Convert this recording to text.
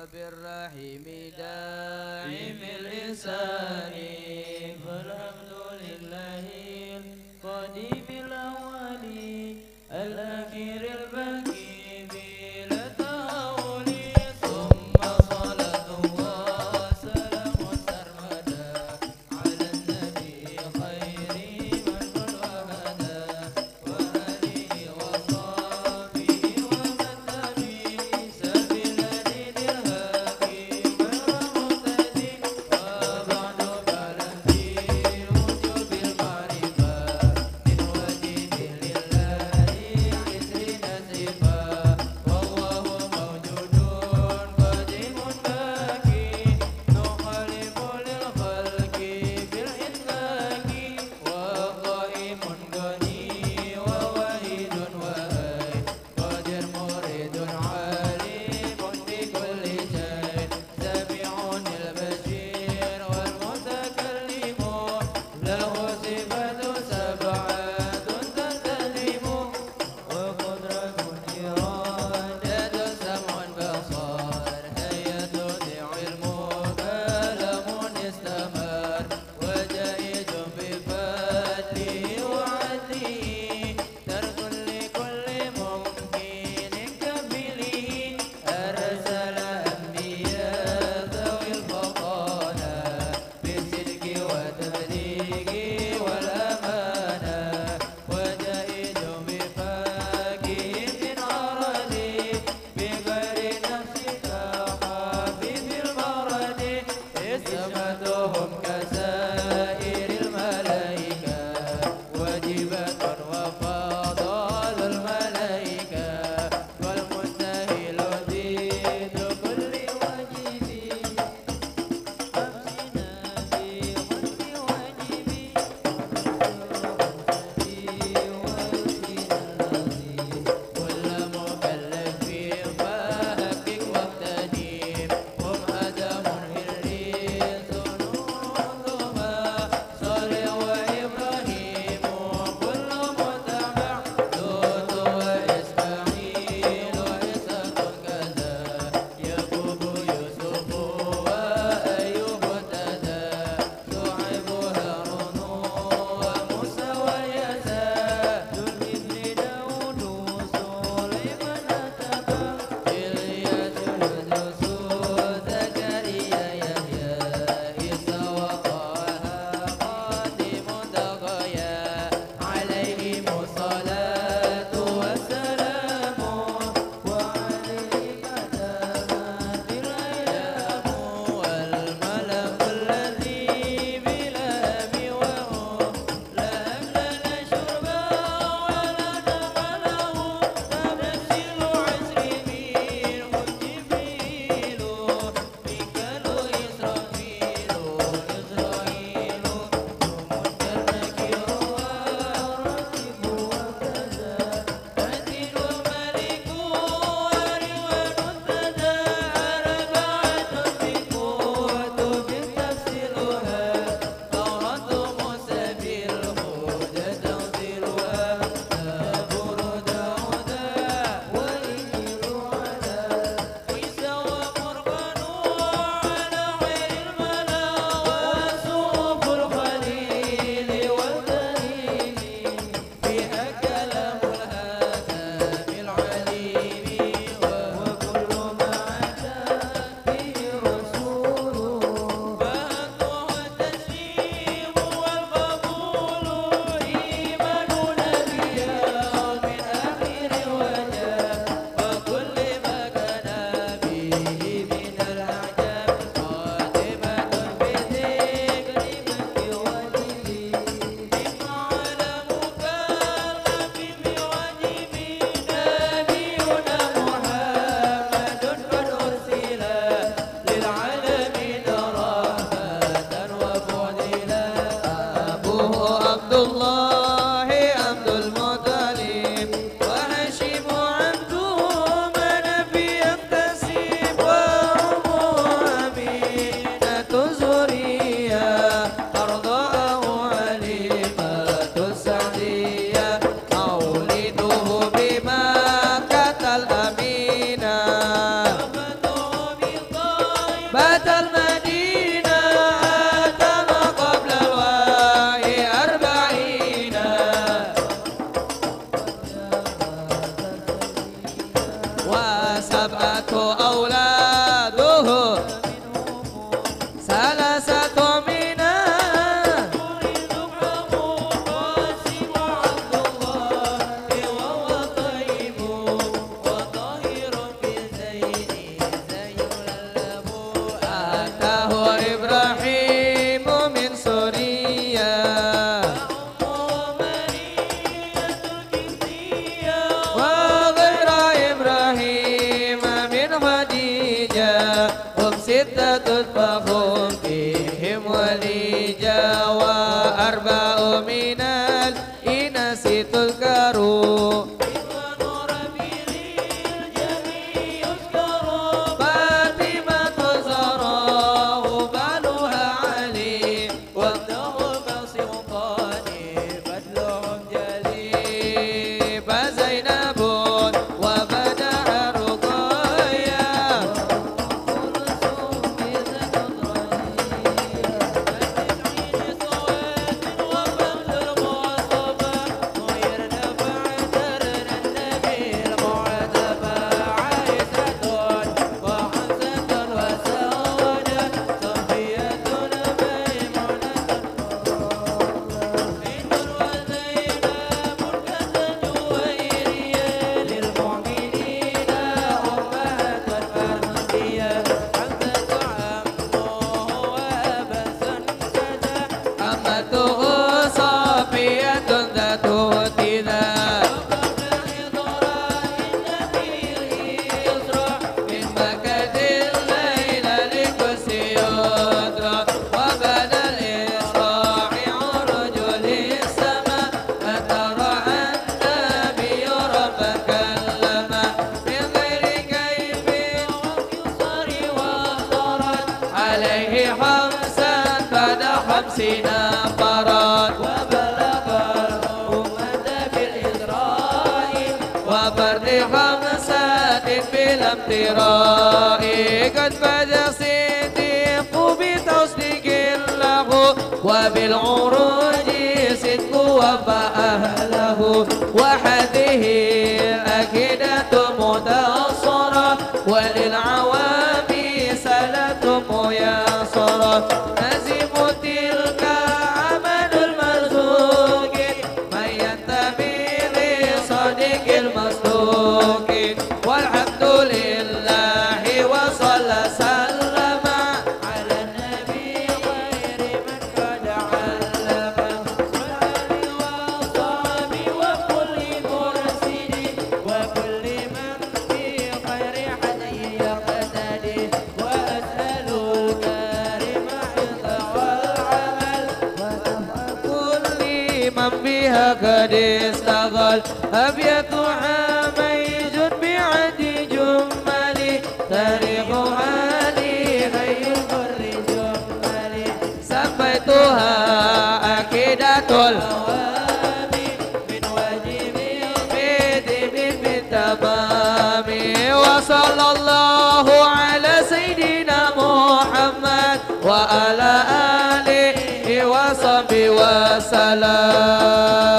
وبالرحيم داعم الإنسان. ಸೇತು عليه خمسا بعد خمسين فرد وفرد خمسات بلا امتراء. قد بدا صديق بتصديق له. وبالعروج صدق وفى أهله وحده قد استغل أبيتها ميز بعد جمل تاريخها لي غير بر جمل سميتها أكيدة الهوام من واجب بدم بالتمام وصلى الله على سيدنا محمد وعلى آله وصحبه وسلم.